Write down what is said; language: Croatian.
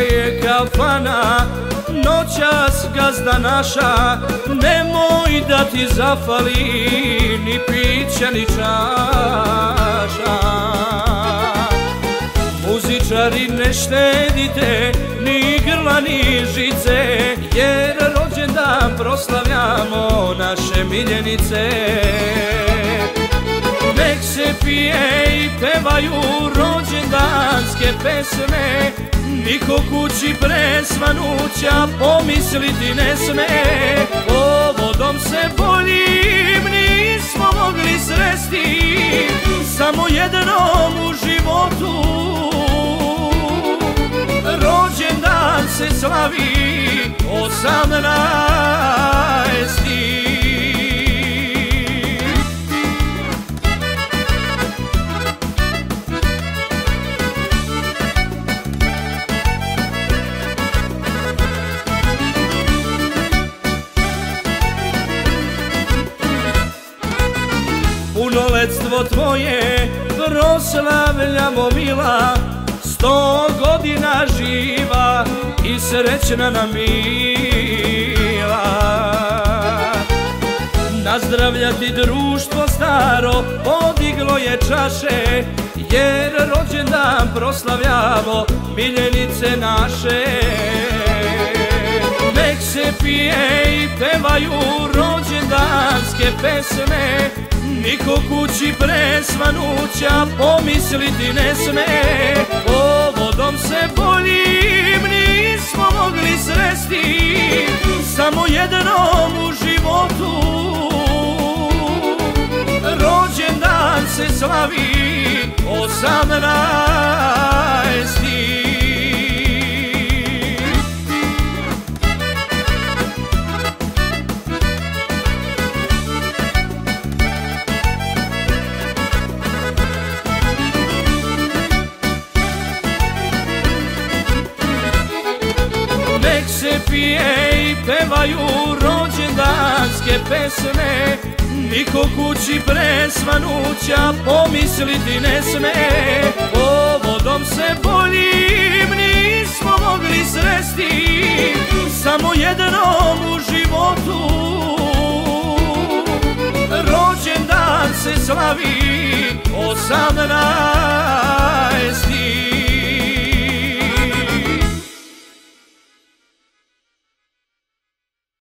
Je kafana, noćas gazda naša. Nemoj da ti zafali ni pića ni čaša. Muzičari ne štedite ni grla ni žice Jer rođendan proslavljamo naše miljenice. Nek se pije i pevaju rođendanske pesme Niko kući presvanuća pomisliti ne sme. Povodom se boljim nismo mogli sresti Samo jednom u životu. Rođendan se slavi osamnaesti Punoletstvo tvoje proslavljamo mila. Sto godina živa i srećna nam mila. Nazdravljati društvo staro podiglo je čaše Jer rođendan proslavljamo miljenice naše. Nek se pije i pevaju rođendanske pesme Niko kući presvanuća pomisliti ne sme. Povodom se boljim nismo mogli sresti Samo jednom u životu. Rođendan se slavi osamnaesti se pije i pevaju rođendanske pesme. Niko kući presvanuća pomisliti ne sme. Povodom se boljim nismo mogli sresti. Samo jednom u životu. Rođendan se slavi osamnaesti